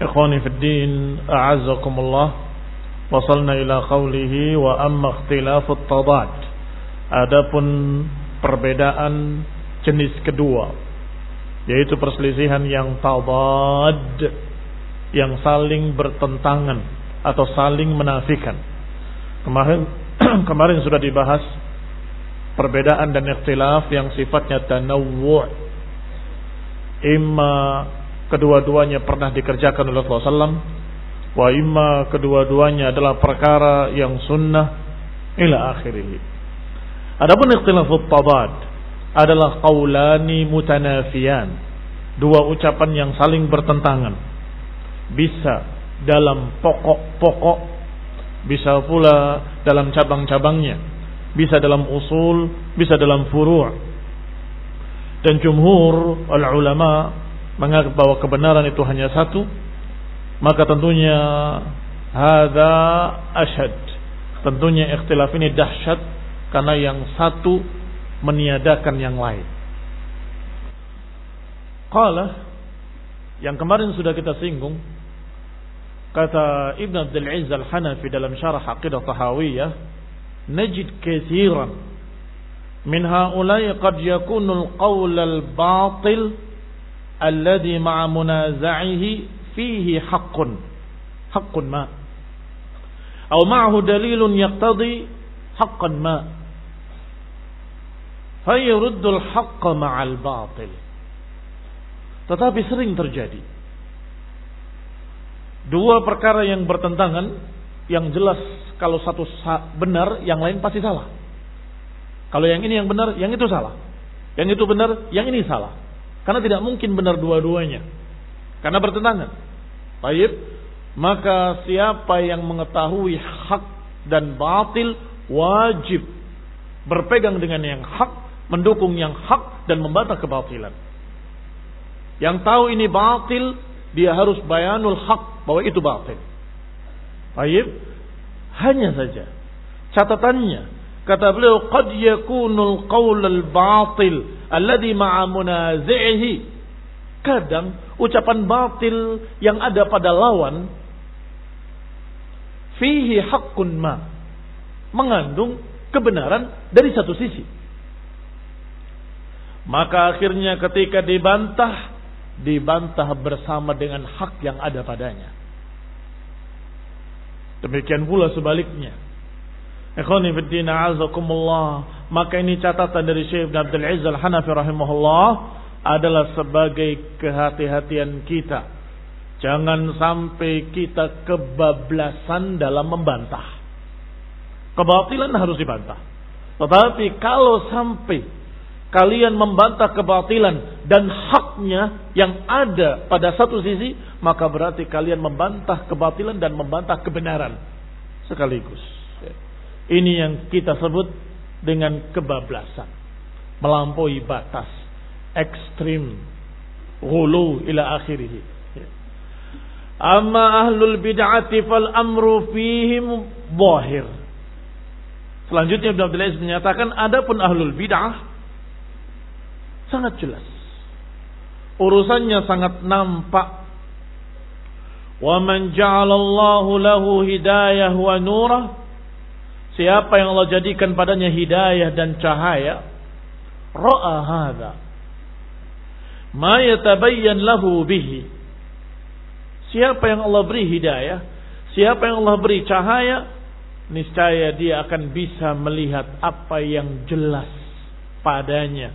Ikhwani fi din, a'azzakumullah. Wasalna ila qaulihi. wa amma ikhtilafut tadat. Adapun perbedaan jenis kedua yaitu perselisihan yang tadad yang saling bertentangan atau saling menafikan. Kemarin kemarin sudah dibahas perbedaan dan ikhtilaf yang sifatnya tanawwu' imma kedua-duanya pernah dikerjakan oleh Rasulullah SAW wa imma kedua-duanya adalah perkara yang sunnah ila akhirih. Adapun ikhtilafut tabad adalah qaulani mutanafiyan. Dua ucapan yang saling bertentangan. Bisa dalam pokok-pokok, bisa pula dalam cabang-cabangnya, bisa dalam usul, bisa dalam furu'. Dan jumhur ulama menganggap bahwa kebenaran itu hanya satu, maka tentunya hadza asyad. Tentunya ikhtilaf ini dahsyat karena yang satu meniadakan yang lain. Qala yang kemarin sudah kita singgung kata Ibn Abdul Aziz Al-Hanafi dalam syarah Aqidah Tahawiyah najid kathiran min haula'i qad yakunu al-qawl al-batil alladhi ma'a munaza'ihi fihi haqqun. Haqqun ma. Atau ma'ahu dalilun yaqtadi haqqan ma. Fayuruddul haqqa ma'al batil. Tetapi sering terjadi. Dua perkara yang bertentangan yang jelas kalau satu benar yang lain pasti salah. Kalau yang ini yang benar yang itu salah. Yang itu benar yang ini salah. Karena tidak mungkin benar dua-duanya. Karena bertentangan. Baik, maka siapa yang mengetahui hak dan batil wajib berpegang dengan yang hak mendukung yang hak dan membantah kebatilan. Yang tahu ini batil, dia harus bayanul hak bahwa itu batil. Baik, hanya saja catatannya kata beliau qad yakunul qaul al batil alladhi ma'a munazi'ihi kadang ucapan batil yang ada pada lawan fihi haqqun ma mengandung kebenaran dari satu sisi maka akhirnya ketika dibantah, dibantah bersama dengan hak yang ada padanya. Demikian pula sebaliknya. Ikhwani fiddina azakumullah. Maka ini catatan dari Syekh Abdul Aziz Al-Hanafi rahimahullah adalah sebagai kehati-hatian kita. Jangan sampai kita kebablasan dalam membantah. Kebatilan harus dibantah. Tetapi kalau sampai kalian membantah kebatilan dan haknya yang ada pada satu sisi, maka berarti kalian membantah kebatilan dan membantah kebenaran sekaligus. Ini yang kita sebut dengan kebablasan, melampaui batas, ekstrim, hulu ila akhirih. Amma ahlul bid'ati fal amru fihim zahir. Selanjutnya Ibn Abdul Aziz menyatakan adapun ahlul bid'ah sangat jelas. Urusannya sangat nampak. Wa man ja'alallahu lahu hidayah wa nurah Siapa yang Allah jadikan padanya hidayah dan cahaya, ra'a hadza ma yatabayyan lahu bihi. Siapa yang Allah beri hidayah, siapa yang Allah beri cahaya, niscaya dia akan bisa melihat apa yang jelas padanya.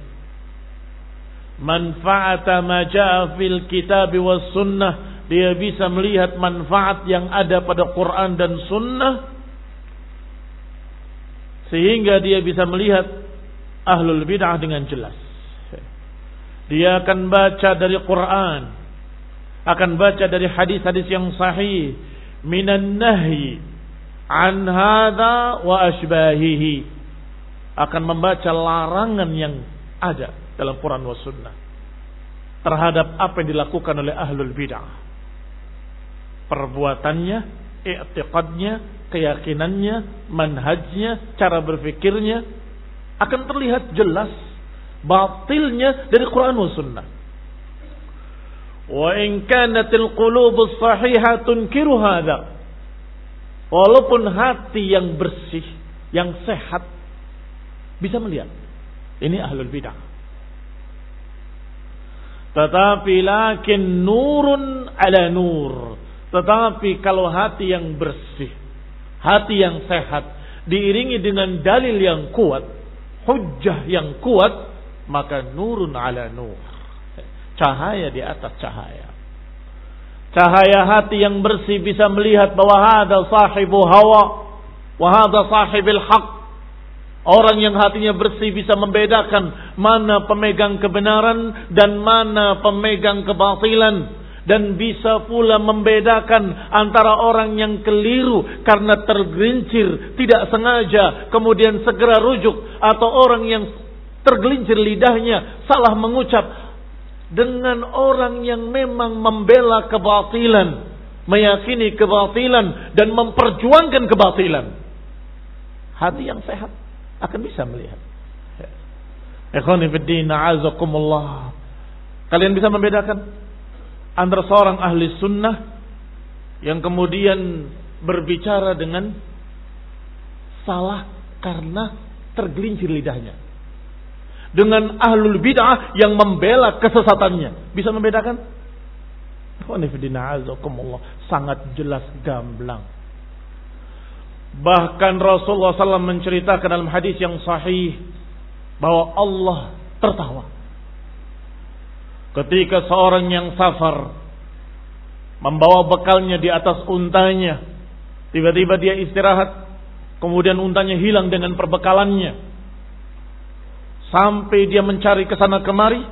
Manfaat ma fil kitab was sunnah, dia bisa melihat manfaat yang ada pada Quran dan sunnah sehingga dia bisa melihat ahlul bid'ah dengan jelas. Dia akan baca dari Quran, akan baca dari hadis-hadis yang sahih. Minan nahi an hadha wa ashbahihi. Akan membaca larangan yang ada dalam Quran wa sunnah terhadap apa yang dilakukan oleh ahlul bid'ah. Perbuatannya i'tiqadnya keyakinannya manhajnya cara berfikirnya akan terlihat jelas batilnya dari Quran wa sunnah Wa in kanatil qulubus sahihah tunkiru hadza. Walaupun hati yang bersih, yang sehat bisa melihat. Ini ahlul bidah. Tetapi lakin nurun ala nur. Tetapi kalau hati yang bersih, hati yang sehat, diiringi dengan dalil yang kuat, hujjah yang kuat, maka nurun ala nur Cahaya di atas cahaya. Cahaya hati yang bersih bisa melihat bahwa ada sahibu hawa. Wahada sahibil haq. Orang yang hatinya bersih bisa membedakan mana pemegang kebenaran dan mana pemegang kebatilan dan bisa pula membedakan antara orang yang keliru karena tergelincir tidak sengaja kemudian segera rujuk atau orang yang tergelincir lidahnya salah mengucap dengan orang yang memang membela kebatilan, meyakini kebatilan dan memperjuangkan kebatilan. Hati yang sehat akan bisa melihat. azakumullah. Kalian bisa membedakan antara seorang ahli sunnah yang kemudian berbicara dengan salah karena tergelincir lidahnya dengan ahlul bid'ah yang membela kesesatannya. Bisa membedakan? Sangat jelas gamblang. Bahkan Rasulullah SAW menceritakan dalam hadis yang sahih bahwa Allah tertawa. Ketika seorang yang safar membawa bekalnya di atas untanya, tiba-tiba dia istirahat, kemudian untanya hilang dengan perbekalannya. Sampai dia mencari ke sana kemari,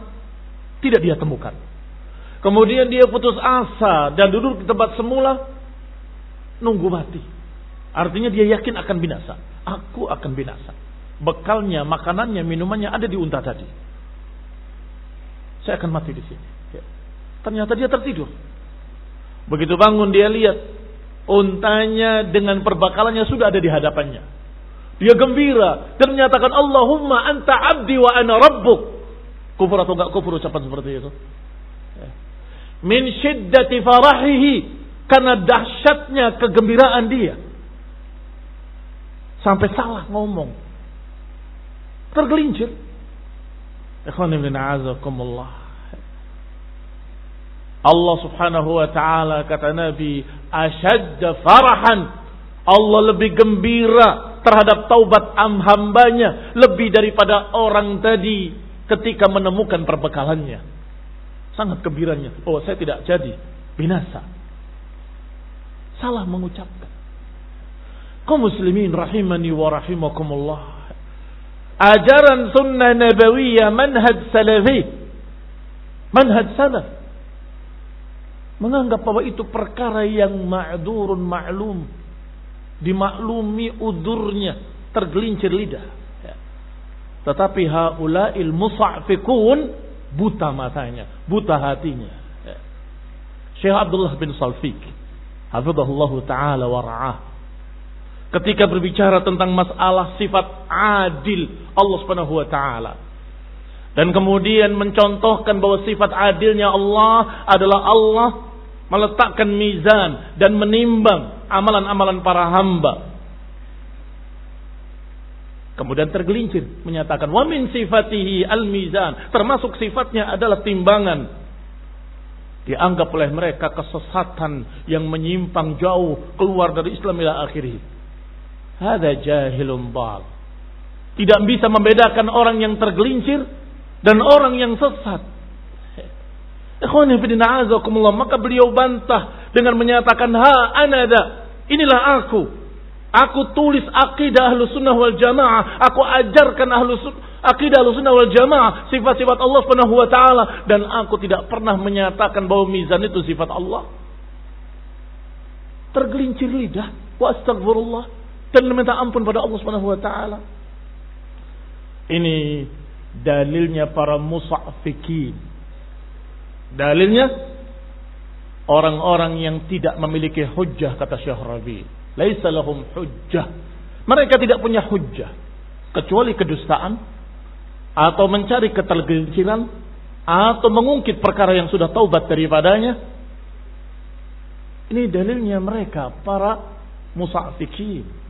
tidak dia temukan. Kemudian dia putus asa dan duduk di tempat semula, nunggu mati. Artinya dia yakin akan binasa. Aku akan binasa. Bekalnya, makanannya, minumannya ada di unta tadi. Saya akan mati di sini. Ya. Ternyata dia tertidur. Begitu bangun dia lihat untanya dengan perbakalannya sudah ada di hadapannya. Dia gembira dan menyatakan Allahumma anta abdi wa ana rabbuk. Kufur atau enggak kufur ucapan seperti itu? Ya. Min syiddati farahihi karena dahsyatnya kegembiraan dia. Sampai salah ngomong. Tergelincir. Allah subhanahu wa ta'ala kata Nabi asyadda farahan Allah lebih gembira terhadap taubat am hambanya lebih daripada orang tadi ketika menemukan perbekalannya. Sangat gembiranya. Oh saya tidak jadi binasa. Salah mengucapkan. Kau muslimin rahimani wa rahimakumullah. Ajaran sunnah nabawiyah manhaj salafi. Manhaj salaf. Menganggap bahwa itu perkara yang ma'durun ma'lum. Dimaklumi udurnya tergelincir lidah. Ya. tetapi haula'il musa'fikun buta matanya buta hatinya. Ya. Syekh Abdullah bin Salfik hafizahullah taala wa ra'ah ketika berbicara tentang masalah sifat adil Allah Subhanahu wa taala dan kemudian mencontohkan bahwa sifat adilnya Allah adalah Allah meletakkan mizan dan menimbang amalan-amalan para hamba. Kemudian tergelincir menyatakan wa min sifatihi al-mizan, termasuk sifatnya adalah timbangan. Dianggap oleh mereka kesesatan yang menyimpang jauh keluar dari Islam ila akhirih. Hada jahilun bal. Tidak bisa membedakan orang yang tergelincir dan orang yang sesat. Maka beliau bantah dengan menyatakan, Ha anada, inilah aku. Aku tulis akidah ahlu sunnah wal jamaah. Aku ajarkan ahlu sunnah, akidah ahlu sunnah wal jamaah. Sifat-sifat Allah subhanahu wa ta'ala. Dan aku tidak pernah menyatakan bahwa mizan itu sifat Allah. Tergelincir lidah. Wa astagfirullah. Dan meminta ampun pada Allah subhanahu wa ta'ala. Ini dalilnya para musa'fikin. Dalilnya orang-orang yang tidak memiliki hujjah kata Syekh Rabi. Laisa lahum hujjah. Mereka tidak punya hujjah kecuali kedustaan atau mencari ketergelinciran atau mengungkit perkara yang sudah taubat daripadanya. Ini dalilnya mereka para musa'fikin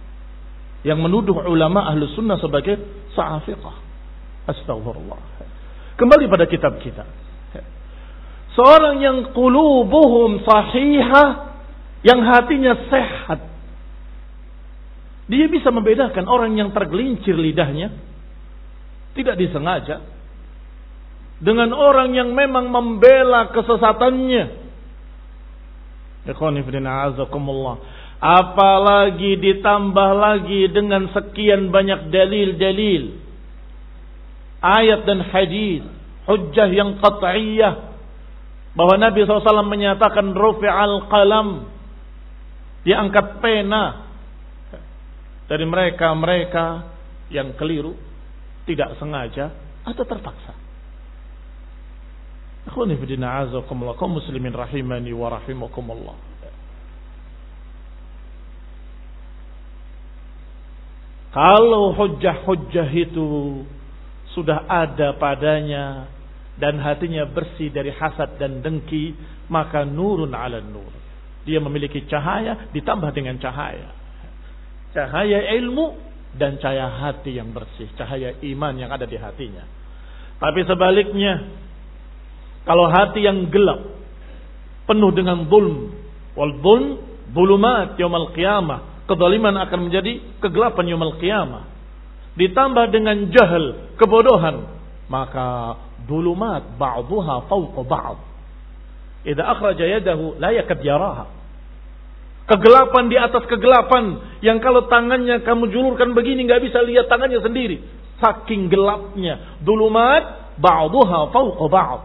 yang menuduh ulama ahlu sunnah sebagai sa'afiqah. Astagfirullah. Kembali pada kitab kita. Seorang yang qulubuhum sahihah, yang hatinya sehat. Dia bisa membedakan orang yang tergelincir lidahnya, tidak disengaja, dengan orang yang memang membela kesesatannya. Apalagi ditambah lagi dengan sekian banyak dalil-dalil ayat dan hadis, hujjah yang qat'iyah bahwa Nabi SAW menyatakan rufi'al qalam diangkat pena dari mereka-mereka yang keliru, tidak sengaja atau terpaksa. Akhwani azakumullah, kaum muslimin rahimani wa rahimakumullah. Kalau hujjah-hujjah itu sudah ada padanya dan hatinya bersih dari hasad dan dengki, maka nurun ala nur. Dia memiliki cahaya ditambah dengan cahaya. Cahaya ilmu dan cahaya hati yang bersih, cahaya iman yang ada di hatinya. Tapi sebaliknya, kalau hati yang gelap, penuh dengan zulm, wal zulm bulumat yaumil qiyamah, kedoliman akan menjadi kegelapan yaumil qiyamah ditambah dengan jahil, kebodohan, maka dulumat ba'duha fawqa ba'd. Idza akhraja yadahu la yakad yaraha. Kegelapan di atas kegelapan yang kalau tangannya kamu julurkan begini nggak bisa lihat tangannya sendiri. Saking gelapnya. Dulumat ba'duha fawqa ba'd.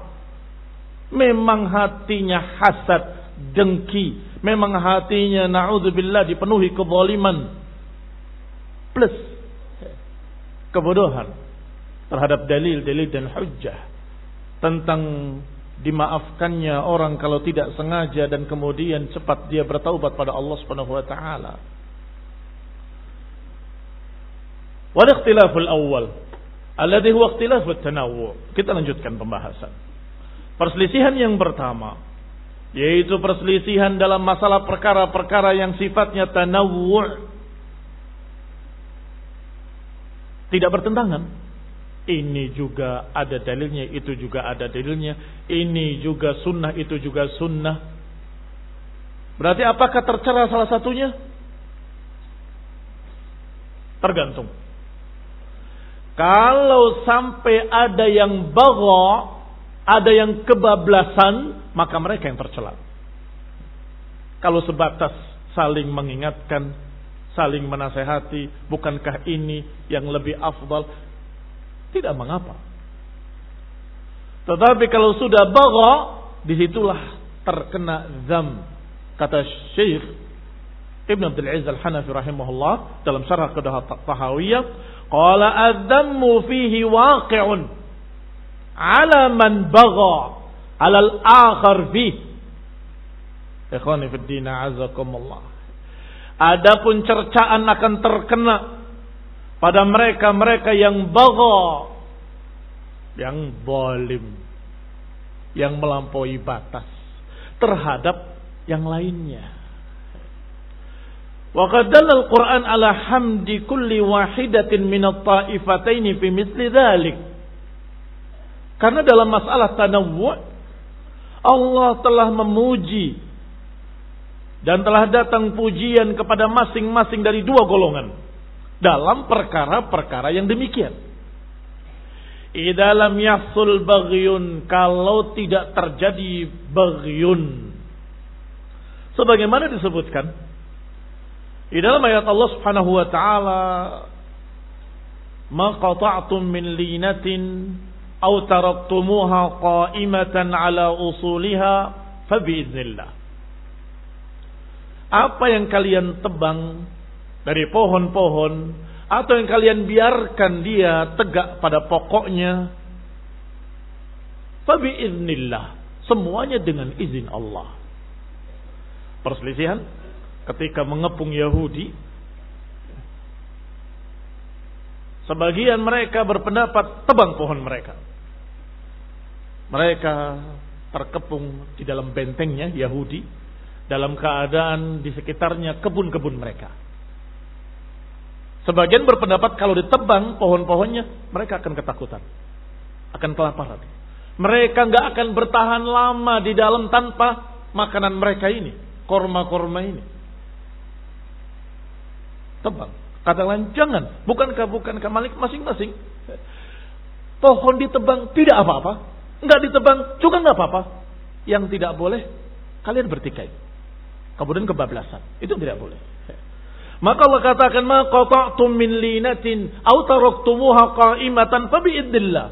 Memang hatinya hasad, dengki. Memang hatinya na'udzubillah dipenuhi kezaliman. Plus kebodohan terhadap dalil-dalil dan hujjah tentang dimaafkannya orang kalau tidak sengaja dan kemudian cepat dia bertaubat pada Allah Subhanahu wa taala. Wal ikhtilaful awal alladhi huwa ikhtilafut tanawwu. Kita lanjutkan pembahasan. Perselisihan yang pertama yaitu perselisihan dalam masalah perkara-perkara yang sifatnya tanawwu' Tidak bertentangan. Ini juga ada dalilnya, itu juga ada dalilnya. Ini juga sunnah, itu juga sunnah. Berarti apakah tercela salah satunya? Tergantung. Kalau sampai ada yang bawa, ada yang kebablasan, maka mereka yang tercela. Kalau sebatas saling mengingatkan, saling menasehati, bukankah ini yang lebih afdal? tidak mengapa. Tetapi kalau sudah bagha, di situlah terkena zam. Kata Syekh Ibn Abdul Aziz Al-Hanafi rahimahullah dalam syarah kedah Tahawiyah, qala adzammu fihi waqi'un ala man bagha ala al-akhar fihi. Ikhwani fi din azakumullah. Adapun cercaan akan terkena pada mereka-mereka yang bagha yang zalim yang melampaui batas terhadap yang lainnya. Wa qad al-Qur'an ala hamdi kulli wahidatin min at-ta'ifatayn fi mithli dhalik. Karena dalam masalah tanawwu' Allah telah memuji dan telah datang pujian kepada masing-masing dari dua golongan dalam perkara-perkara yang demikian. Idalam yahsul baghyun kalau tidak terjadi baghyun. Sebagaimana disebutkan di dalam ayat Allah Subhanahu wa taala ma min linatin aw taraktumuha qa'imatan ala usuliha biiznillah. Apa yang kalian tebang dari pohon-pohon atau yang kalian biarkan dia tegak pada pokoknya fabi iznillah semuanya dengan izin Allah. Perselisihan? Ketika mengepung Yahudi sebagian mereka berpendapat tebang pohon mereka mereka terkepung di dalam bentengnya Yahudi dalam keadaan di sekitarnya kebun-kebun mereka Sebagian berpendapat kalau ditebang pohon-pohonnya, mereka akan ketakutan. Akan kelaparan. Mereka nggak akan bertahan lama di dalam tanpa makanan mereka ini. Korma-korma ini. Tebang. Kata lain, jangan. Bukankah, bukankah malik masing-masing. Pohon ditebang tidak apa-apa. Nggak ditebang juga nggak apa-apa. Yang tidak boleh, kalian bertikai. Kemudian kebablasan. Itu tidak boleh. Maka Allah katakan ma qata'tum min linatin aw taraktumuha qa'imatan fa biidillah.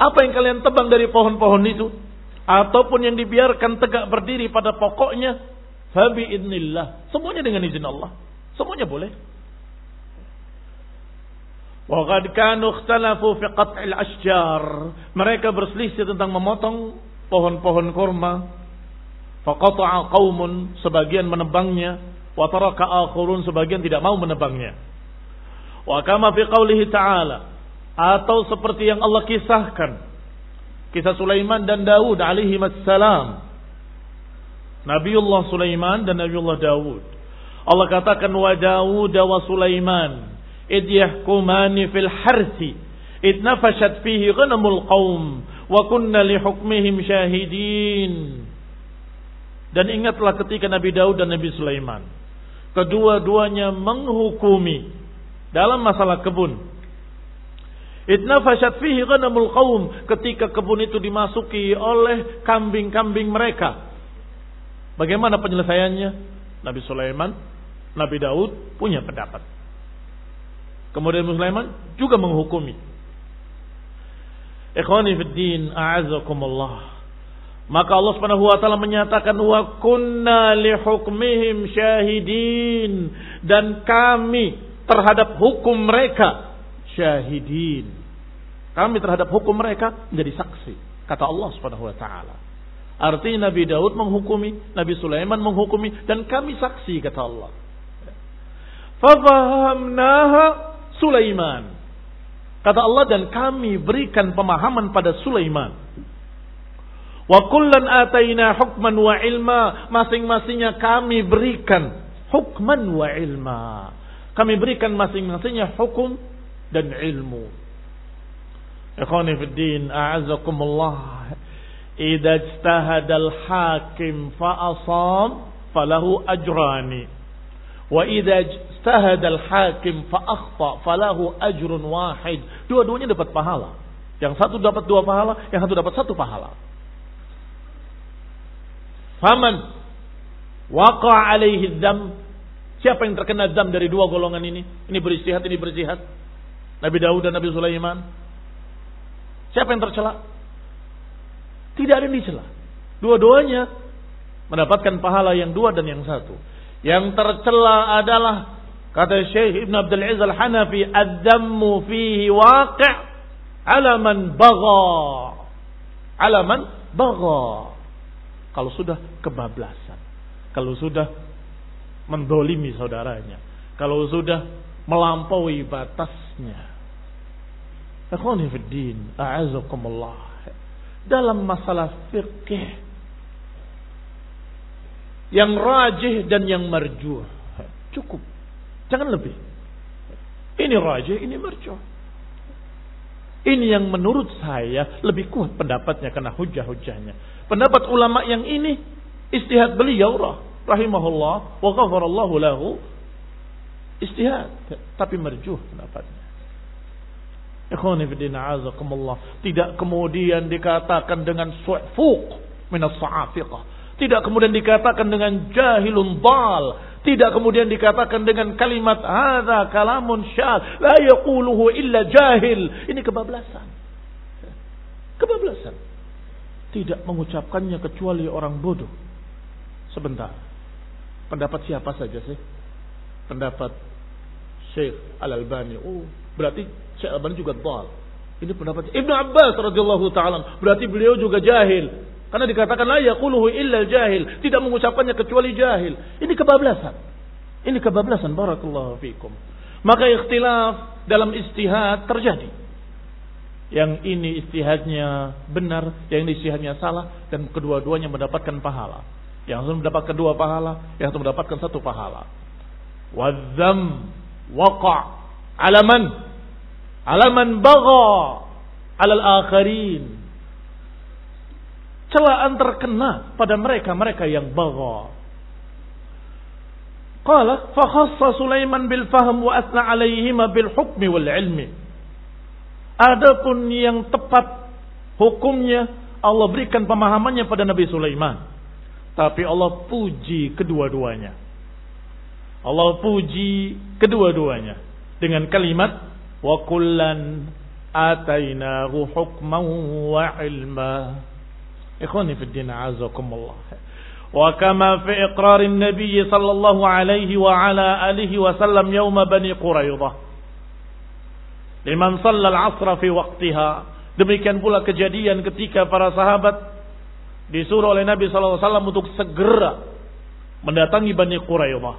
Apa yang kalian tebang dari pohon-pohon itu ataupun yang dibiarkan tegak berdiri pada pokoknya fa biidnillah. Semuanya dengan izin Allah. Semuanya boleh. Wa qad kanu ikhtalafu fi qat'il ashjar. Mereka berselisih tentang memotong pohon-pohon kurma. Faqata'a qaumun sebagian menebangnya wa taraka sebagian tidak mau menebangnya. Wa kama fi qaulihi ta'ala atau seperti yang Allah kisahkan kisah Sulaiman dan Daud alaihi wassalam. Nabiullah Sulaiman dan Nabiullah Daud. Allah katakan wa Daud wa Sulaiman id yahkumani fil harsi id nafashat fihi ghanamul qaum wa kunna li hukmihim syahidin. Dan ingatlah ketika Nabi Daud dan Nabi Sulaiman kedua-duanya menghukumi dalam masalah kebun. Itnafashat fihi ghanamul qaum ketika kebun itu dimasuki oleh kambing-kambing mereka. Bagaimana penyelesaiannya? Nabi Sulaiman, Nabi Daud punya pendapat. Kemudian Sulaiman juga menghukumi. Ikhwani fid din, a'azakumullah. Maka Allah Subhanahu wa taala menyatakan wa kunna li hukmihim syahidin dan kami terhadap hukum mereka syahidin. Kami terhadap hukum mereka menjadi saksi kata Allah Subhanahu wa taala. Artinya Nabi Daud menghukumi, Nabi Sulaiman menghukumi dan kami saksi kata Allah. Fafahamnaha Sulaiman. Kata Allah dan kami berikan pemahaman pada Sulaiman. Wa kullan ataina hukman wa ilma. Masing-masingnya kami berikan hukman wa ilma. Kami berikan masing-masingnya hukum dan ilmu. Ikhwani fi din, a'azakumullah. Idza ijtahada al-hakim fa asab falahu ajrani. Wa idza ijtahada al-hakim fa akhta falahu ajrun wahid. Dua-duanya dapat pahala. Yang satu dapat dua pahala, yang satu dapat satu pahala. Faman waqa alaihi dam. Siapa yang terkena dam dari dua golongan ini? Ini beristihad, ini beristihad. Nabi Daud dan Nabi Sulaiman. Siapa yang tercela? Tidak ada yang dicela. Dua-duanya mendapatkan pahala yang dua dan yang satu. Yang tercela adalah kata Syekh Ibn Abdul Aziz Al-Hanafi, "Ad-dammu fihi waqi' ala man bagha." Ala man bagha. Kalau sudah kebablasan, kalau sudah mendolimi saudaranya, kalau sudah melampaui batasnya. Ikhwani fiddin, a'azakumullah. Dalam masalah fikih yang rajih dan yang marjuh. Cukup. Jangan lebih. Ini rajih, ini marjuh. Ini yang menurut saya lebih kuat pendapatnya karena hujah-hujahnya. Pendapat ulama yang ini istihad beliau rahimahullah wa ghafarallahu lahu istihad tapi merjuh pendapatnya. Tidak kemudian dikatakan dengan su'fuq minas sa'afiqah. Tidak kemudian dikatakan dengan jahilun bal. Tidak kemudian dikatakan dengan kalimat hadza kalamun syal. La yaquluhu illa jahil. Ini kebablasan. Kebablasan. Tidak mengucapkannya kecuali orang bodoh. Sebentar. Pendapat siapa saja sih? Pendapat Syekh Al-Albani. Oh, berarti Syekh Al-Albani juga dal. Ini pendapat Ibnu Abbas radhiyallahu taala. Berarti beliau juga jahil. Karena dikatakan la yaquluhu illa jahil, tidak mengucapkannya kecuali jahil. Ini kebablasan. Ini kebablasan barakallahu fikum. Maka ikhtilaf dalam istihad terjadi. Yang ini istihadnya benar, yang ini istihadnya salah dan kedua-duanya mendapatkan pahala. Yang satu mendapat kedua pahala, yang satu mendapatkan satu pahala. Wadzam waqa' alaman alaman bagha alal akharin celaan terkena pada mereka-mereka yang bagha qala fa khassa Sulaiman bil fahm wa asna alaihima bil hukmi wal ilmi. Adapun yang tepat hukumnya Allah berikan pemahamannya pada Nabi Sulaiman. Tapi Allah puji kedua-duanya. Allah puji kedua-duanya dengan kalimat wa kullan atainahu hukman wa ilma. Ikhwani fi din azakumullah. Wa kama fi iqrar an-nabiy sallallahu alaihi wa ala alihi wa sallam yawm bani Quraidah. Liman shalla al-'asr fi waqtiha. Demikian pula kejadian ketika para sahabat disuruh oleh Nabi sallallahu alaihi wasallam untuk segera mendatangi Bani Quraidah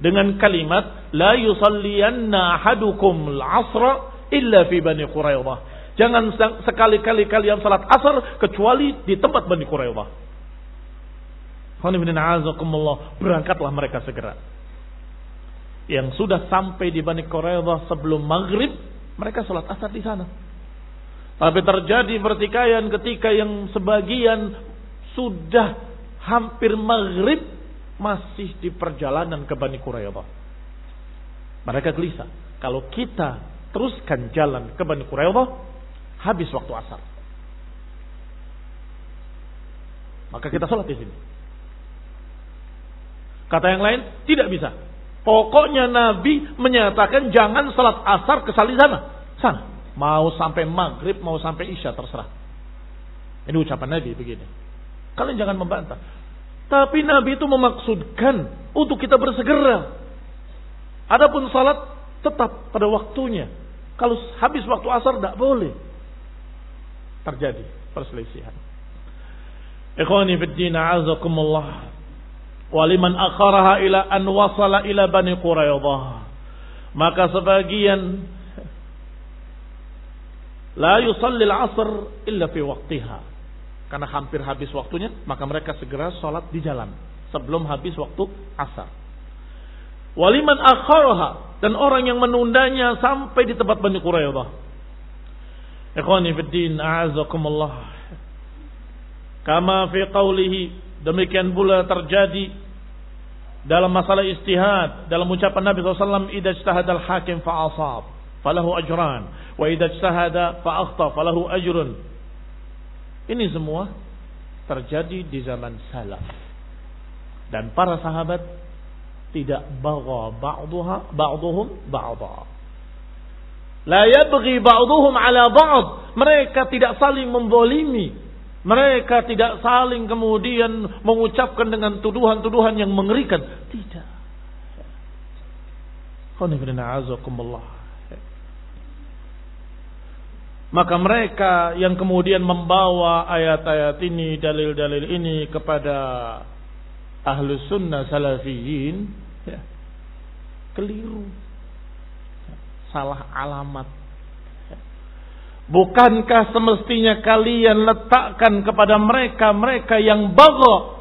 dengan kalimat la yusalliyanna ahadukum al-'asra illa fi Bani Quraidah. Jangan sekali-kali kalian salat asar kecuali di tempat Bani Quraidah. Berangkatlah mereka segera. Yang sudah sampai di Bani Quraidah sebelum maghrib, mereka salat asar di sana. Tapi terjadi pertikaian ketika yang sebagian sudah hampir maghrib masih di perjalanan ke Bani Quraidah. Mereka gelisah. Kalau kita teruskan jalan ke Bani Quraidah, habis waktu asar. Maka kita sholat di sini. Kata yang lain, tidak bisa. Pokoknya Nabi menyatakan jangan sholat asar ke sana. Sana. Mau sampai maghrib, mau sampai isya, terserah. Ini ucapan Nabi begini. Kalian jangan membantah. Tapi Nabi itu memaksudkan untuk kita bersegera. Adapun salat tetap pada waktunya. Kalau habis waktu asar tidak boleh. Terjadi perselisihan. Ikhwani fi din azakumullah. Waliman akharaha ila an wasala ila Bani Quraidah. Maka sebagian la yusalli al-asr illa fi waqtiha karena hampir habis waktunya, maka mereka segera sholat di jalan sebelum habis waktu asar. Waliman akharaha dan orang yang menundanya sampai di tempat Bani Quraidah. Ikhwani fi din, a'azakumullah. Kama fi qawlihi, demikian pula terjadi dalam masalah istihad, dalam ucapan Nabi SAW, "Idza ijtahada al-hakim fa asab, falahu ajran, wa idza ijtahada fa akhta, falahu ajrun." Ini semua terjadi di zaman salaf. Dan para sahabat tidak bawa ba'duha ba'duhum ba'dha. La yabghi ba'duhum ala ba'd Mereka tidak saling membolimi. Mereka tidak saling kemudian mengucapkan dengan tuduhan-tuduhan yang mengerikan. Tidak. Maka mereka yang kemudian membawa ayat-ayat ini, dalil-dalil ini kepada ahlu sunnah salafiyin, ya, keliru. Salah alamat Bukankah semestinya kalian letakkan kepada mereka-mereka yang baga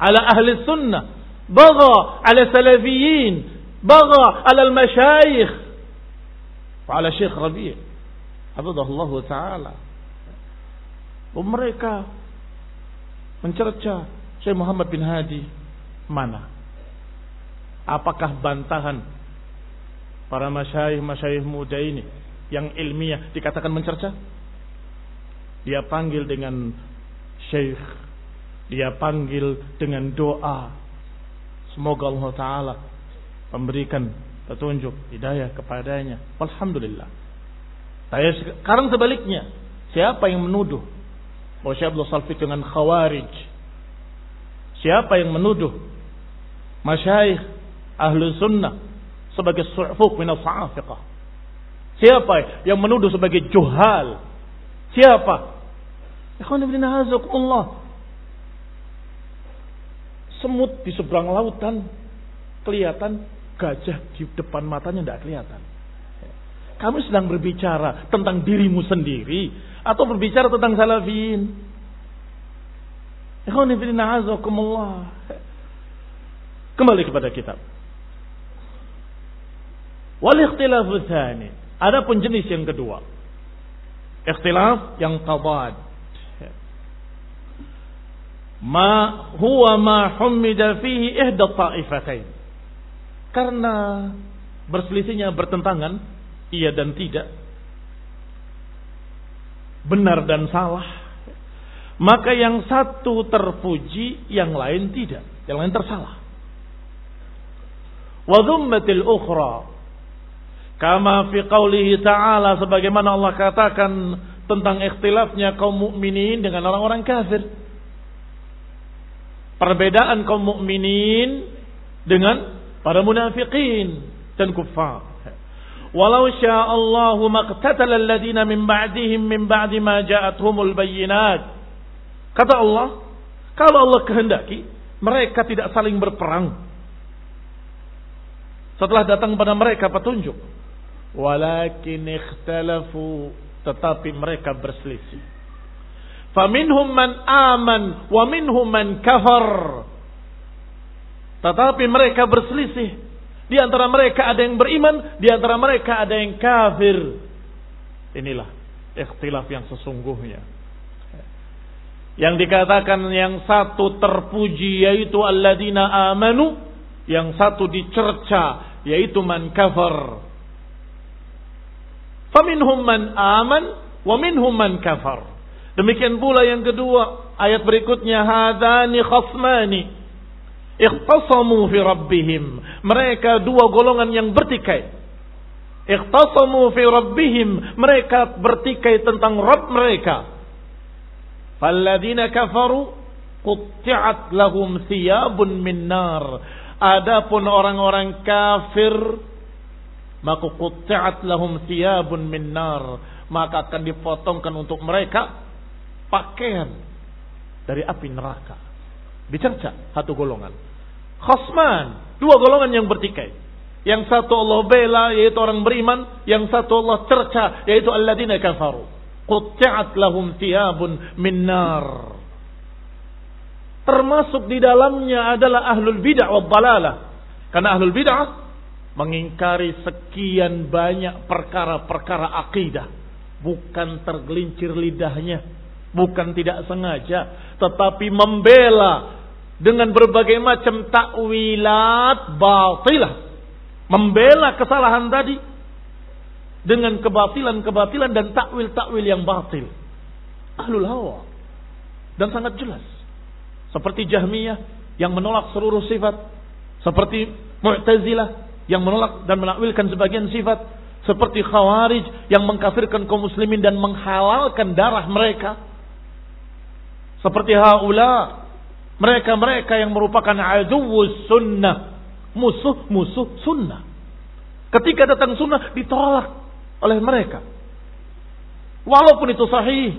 ala ahli sunnah, baga ala salafiyin, baga ala al-masyayikh, ala Syekh Rabi' Abdullah Ta'ala. Mereka mencerca Syekh Muhammad bin Hadi mana? Apakah bantahan para masyayikh-masyayikh muda ini yang ilmiah dikatakan mencerca? Dia panggil dengan syekh. Dia panggil dengan doa. Semoga Allah Ta'ala memberikan petunjuk, hidayah kepadanya. Alhamdulillah. Saya sekarang sebaliknya. Siapa yang menuduh bahwa Syekh Abdul Salfik dengan khawarij? Siapa yang menuduh masyayikh ahlu sunnah sebagai su'fuk minas sa'afiqah? Siapa yang menuduh sebagai juhal? Siapa? Allah. Semut di seberang lautan kelihatan, gajah di depan matanya tidak kelihatan. Kamu sedang berbicara tentang dirimu sendiri atau berbicara tentang salafin? Kembali kepada kitab. Wal tsani Adapun jenis yang kedua, ikhtilaf yang tabad. Ma huwa ma humida fihi ihda ta'ifatain. Karena berselisihnya bertentangan, iya dan tidak. Benar dan salah. Maka yang satu terpuji, yang lain tidak. Yang lain tersalah. Wa dhummatil Kama fi qawlihi ta'ala sebagaimana Allah katakan tentang ikhtilafnya kaum mukminin dengan orang-orang kafir. Perbedaan kaum mukminin dengan para munafikin dan kuffar. Walau sya'allahu maqtatala alladhina min ba'dihim min ba'di ma ja'atuhumul bayyinat. Kata Allah, kalau Allah kehendaki, mereka tidak saling berperang. Setelah datang pada mereka petunjuk walakin ikhtalafu tetapi mereka berselisih. Faminhum man aman wa minhum man kafar. Tetapi mereka berselisih. Di antara mereka ada yang beriman di antara mereka ada yang kafir. Inilah ikhtilaf yang sesungguhnya. Yang dikatakan yang satu terpuji yaitu alladzina amanu yang satu dicerca yaitu man kafar Faminhum man aman wa minhum man kafar. Demikian pula yang kedua, ayat berikutnya hadani khasmani ikhtasamu fi rabbihim. Mereka dua golongan yang bertikai. Ikhtasamu fi rabbihim, mereka bertikai tentang Rabb mereka. Falladzina kafaru qutti'at lahum thiyabun min nar. Adapun orang-orang kafir maka qutti'at lahum thiyabun min nar. Maka akan dipotongkan untuk mereka pakaian dari api neraka. Dicerca satu golongan. Khosman dua golongan yang bertikai. Yang satu Allah bela yaitu orang beriman. Yang satu Allah cerca yaitu alladzina kafaru. Qutti'at lahum thiyabun min nar. Termasuk di dalamnya adalah ahlul bid'ah wa dalalah karena ahlul bid'ah mengingkari sekian banyak perkara-perkara akidah. Bukan tergelincir lidahnya bukan tidak sengaja tetapi membela dengan berbagai macam takwilat batilah. Membela kesalahan tadi dengan kebatilan-kebatilan dan takwil-takwil yang batil. Ahlul hawa. Dan sangat jelas. Seperti Jahmiyah yang menolak seluruh sifat. Seperti Mu'tazilah yang menolak dan menakwilkan sebagian sifat Seperti khawarij yang mengkafirkan kaum muslimin dan menghalalkan darah mereka. Seperti haula. Mereka-mereka yang merupakan aduwus sunnah. Musuh-musuh sunnah. Ketika datang sunnah ditolak oleh mereka. Walaupun itu sahih.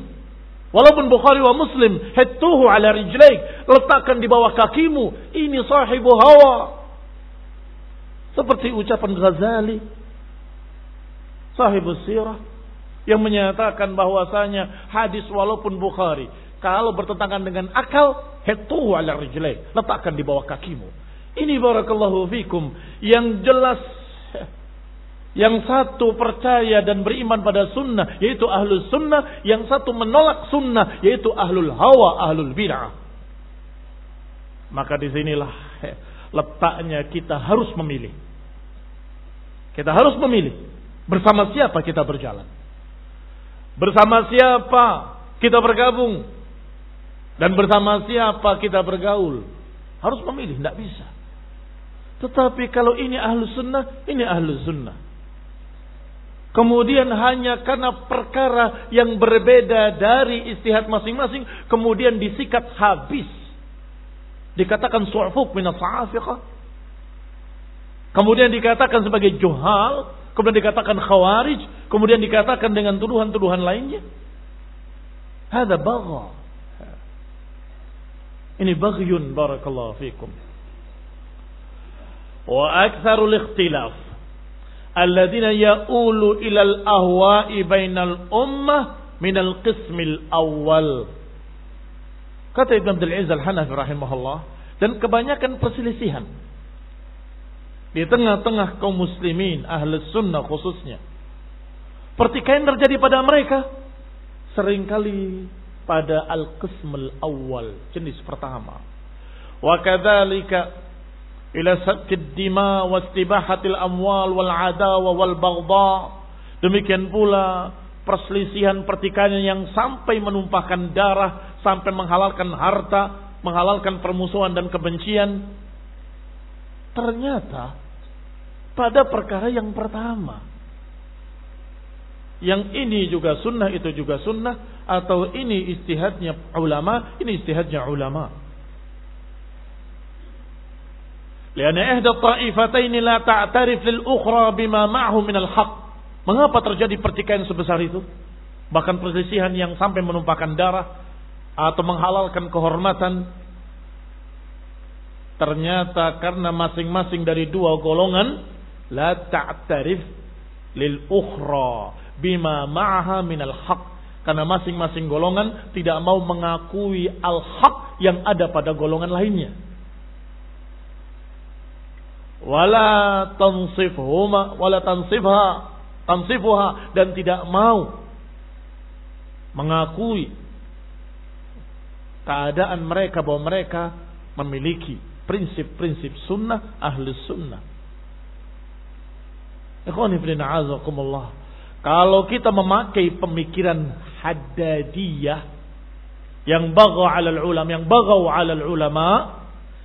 Walaupun Bukhari wa Muslim. Hettuhu ala rijlaik. Letakkan di bawah kakimu. Ini sahibu hawa. Seperti ucapan Ghazali. Sahibu sirah. Yang menyatakan bahwasanya hadis walaupun Bukhari. Kalau bertentangan dengan akal. Hettuhu ala rijlaik. Letakkan di bawah kakimu. Ini barakallahu fikum. Yang jelas yang satu percaya dan beriman pada sunnah, yaitu ahlul sunnah. Yang satu menolak sunnah, yaitu ahlul hawa, ahlul bid'ah. Maka di sinilah letaknya kita harus memilih. Kita harus memilih. Bersama siapa kita berjalan. Bersama siapa kita bergabung. Dan bersama siapa kita bergaul. Harus memilih, tidak bisa. Tetapi kalau ini ahlu sunnah, ini ahlu sunnah. Kemudian hanya karena perkara yang berbeda dari istihad masing-masing. Kemudian disikat habis. Dikatakan su'fuk minas sa'afiqah. Kemudian dikatakan sebagai juhal. Kemudian dikatakan khawarij. Kemudian dikatakan dengan tuduhan-tuduhan lainnya. Hada bagha. Ini baghyun barakallahu fikum. Wa aktharul ikhtilaf alladzina ya'ulu ilal ahwa'i bainal ummah minal qismil awal. Kata Ibn Abdul Aziz Al-Hanafi rahimahullah. Dan kebanyakan perselisihan. Di tengah-tengah kaum muslimin, ahli sunnah khususnya. Pertikaian terjadi pada mereka. Seringkali pada al-qismul awal. Jenis pertama. Wa kadzalika ila sakid dima wastibahatil amwal wal adawa wal baghdha demikian pula perselisihan pertikaian yang sampai menumpahkan darah sampai menghalalkan harta menghalalkan permusuhan dan kebencian ternyata pada perkara yang pertama yang ini juga sunnah itu juga sunnah atau ini istihadnya ulama ini istihadnya ulama Lianna ihda ta'ifataini la ta'tarif lil ukhra bima ma'hu min al-haq. Mengapa terjadi pertikaian sebesar itu? Bahkan perselisihan yang sampai menumpahkan darah atau menghalalkan kehormatan ternyata karena masing-masing dari dua golongan la ta'tarif lil ukhra bima ma'ha min al-haq karena masing-masing golongan tidak mau mengakui al-haq yang ada pada golongan lainnya wala tansifhuma wala tansifha tansifuha dan tidak mau mengakui keadaan mereka bahwa mereka memiliki prinsip-prinsip sunnah ahli sunnah. Kalau kita memakai pemikiran haddadiyah yang bagaw alal ulama, yang bagaw alal ulama,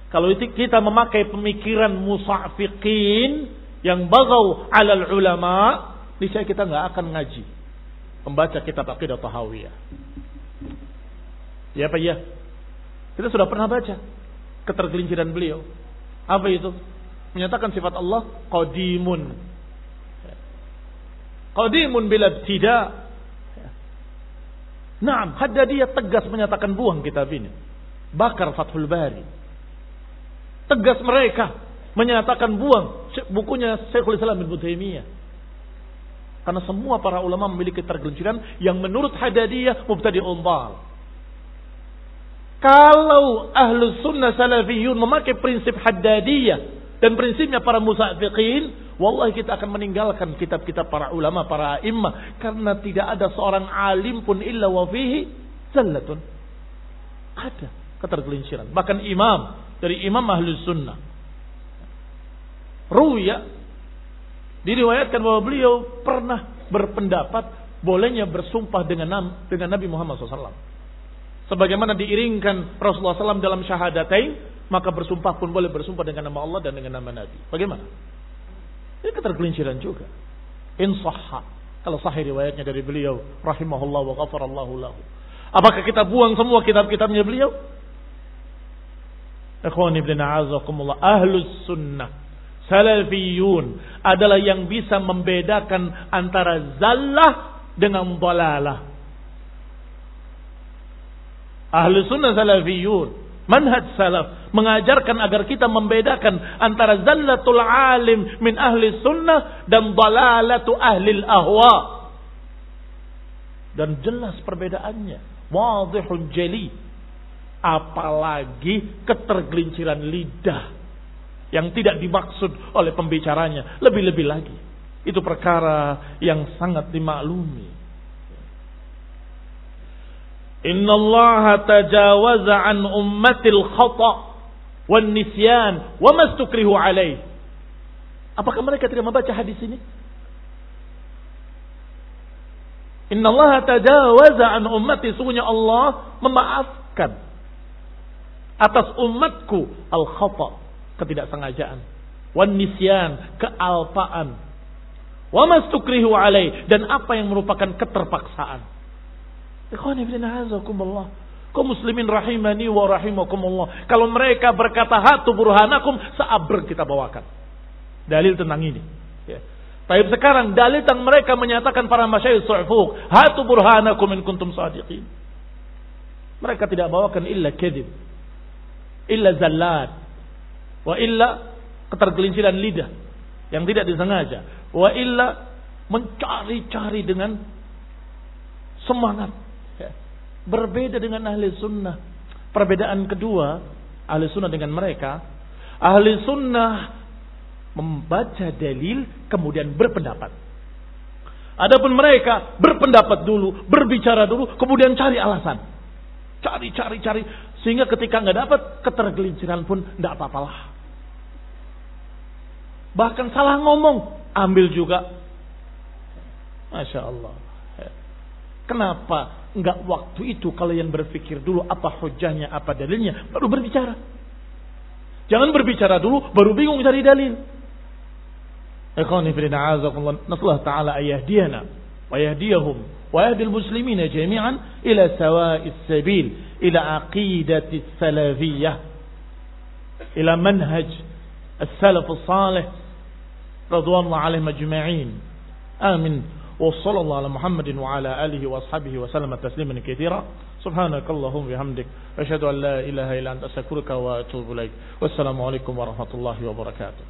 kalau itu kita memakai pemikiran musafiqin yang bagau alal ulama, niscaya kita nggak akan ngaji. Membaca kitab akidah tahawiyah. Ya apa ya? Kita sudah pernah baca ketergelinciran beliau. Apa itu? Menyatakan sifat Allah qadimun. Qadimun bila tidak. Nah, Haddadiyah tegas menyatakan buang kitab ini. Bakar Fathul Bari. Tegas mereka menyatakan buang bukunya Syekhul Islam bin Taimiyah. Karena semua para ulama memiliki tergelinciran yang menurut Hadadiyah mubtadi umbal. Kalau ahlu sunnah salafiyun memakai prinsip Hadadiyah dan prinsipnya para musafiqin, wallahi kita akan meninggalkan kitab-kitab para ulama, para imam karena tidak ada seorang alim pun illa wa fihi zallatun. Ada ketergelinciran. Bahkan imam dari Imam Ahlus Sunnah. Ruya diriwayatkan bahwa beliau pernah berpendapat bolehnya bersumpah dengan dengan Nabi Muhammad SAW. Sebagaimana diiringkan Rasulullah SAW dalam syahadatain, maka bersumpah pun boleh bersumpah dengan nama Allah dan dengan nama Nabi. Bagaimana? Ini ketergelinciran juga. In sahha. Kalau sahih riwayatnya dari beliau. Rahimahullah wa ghafarallahu lahu. Apakah kita buang semua kitab-kitabnya beliau? Ikhwani ibn a'azakumullah. Ahlus sunnah. Salafiyun. Adalah yang bisa membedakan antara zallah dengan dalalah. Ahlus sunnah salafiyun manhaj salaf mengajarkan agar kita membedakan antara zallatul alim min ahli sunnah dan dalalatu ahli ahwa. Dan jelas perbedaannya. Wadihun jeli. Apalagi ketergelinciran lidah yang tidak dimaksud oleh pembicaranya. Lebih-lebih lagi. Itu perkara yang sangat dimaklumi Inna Allah tajawaza an ummatil khata wan nisyan wa mastukrihu alaih. Apakah mereka tidak membaca hadis ini? Inna Allah tajawaza an ummati. Sungguhnya Allah memaafkan atas umatku al khata ketidaksengajaan wan nisyan kealpaan wa mastukrihu alaih dan apa yang merupakan keterpaksaan. Ikhwani bin azakumullah. Kau muslimin rahimani wa rahimakumullah. Kalau mereka berkata hatu burhanakum, seaber kita bawakan. Dalil tentang ini. Ya. Tapi sekarang dalil tentang mereka menyatakan para masyayikh su'fuk. Hatu burhanakum in kuntum sadiqin. Mereka tidak bawakan illa kedib. Illa zallat. Wa illa ketergelinciran lidah. Yang tidak disengaja. Wa illa mencari-cari dengan semangat Berbeda dengan ahli sunnah. Perbedaan kedua, ahli sunnah dengan mereka. Ahli sunnah membaca dalil kemudian berpendapat. Adapun mereka berpendapat dulu, berbicara dulu, kemudian cari alasan. Cari, cari, cari. Sehingga ketika nggak dapat, ketergelinciran pun nggak apa-apalah. Bahkan salah ngomong, ambil juga. Masya Allah. Kenapa? Enggak waktu itu kalian berpikir dulu apa hujahnya, apa dalilnya, baru berbicara. Jangan berbicara dulu, baru bingung cari dalil. Ikhwani fi a'azakumullah, nasallahu ta'ala ayahdiyana wa yahdiyahum wa yahdil muslimina jami'an ila sawa'is sabil, ila aqidati salafiyah, ila manhaj السلف الصالح رضوان الله عليهم أجمعين آمين وصلى الله على محمد وعلى آله وأصحابه وسلم تسليما كثيرا. سبحانك اللهم وبحمدك. أشهد أن لا إله إلا أنت أستغفرك وأتوب إليك. والسلام عليكم ورحمة الله وبركاته.